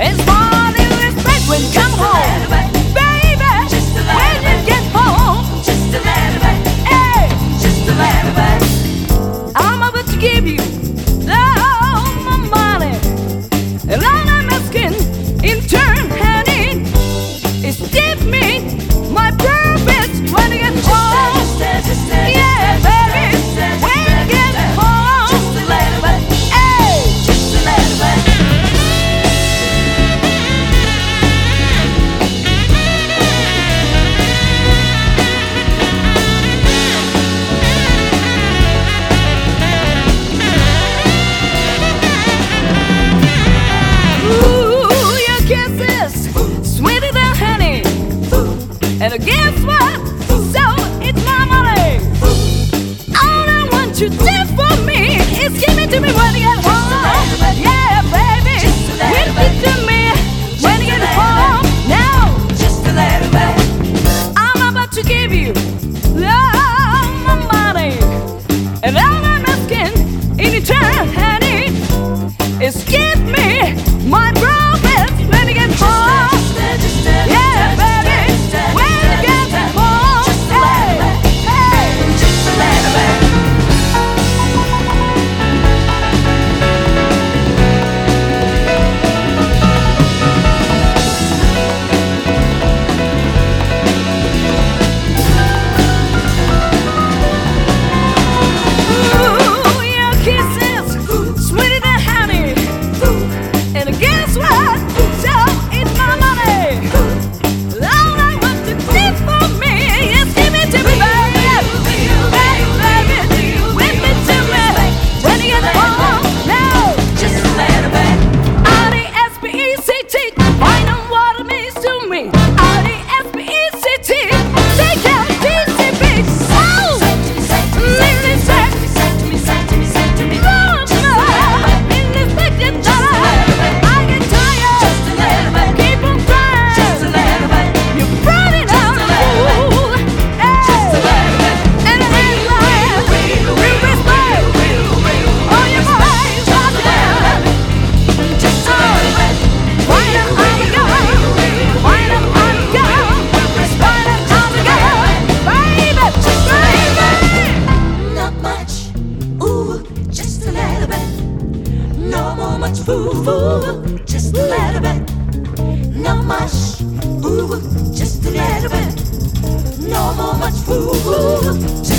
It's fine. And guess what? So it's my money. All I want you to do for me is give it to me when you get home. Yeah, baby. Give it to me when you get home. Now, Just a little bit. I'm about to give you all my money. And all I'm asking in return, honey, is give me Just a little bit. Not much. Ooh, just a little bit. No more much fool. Just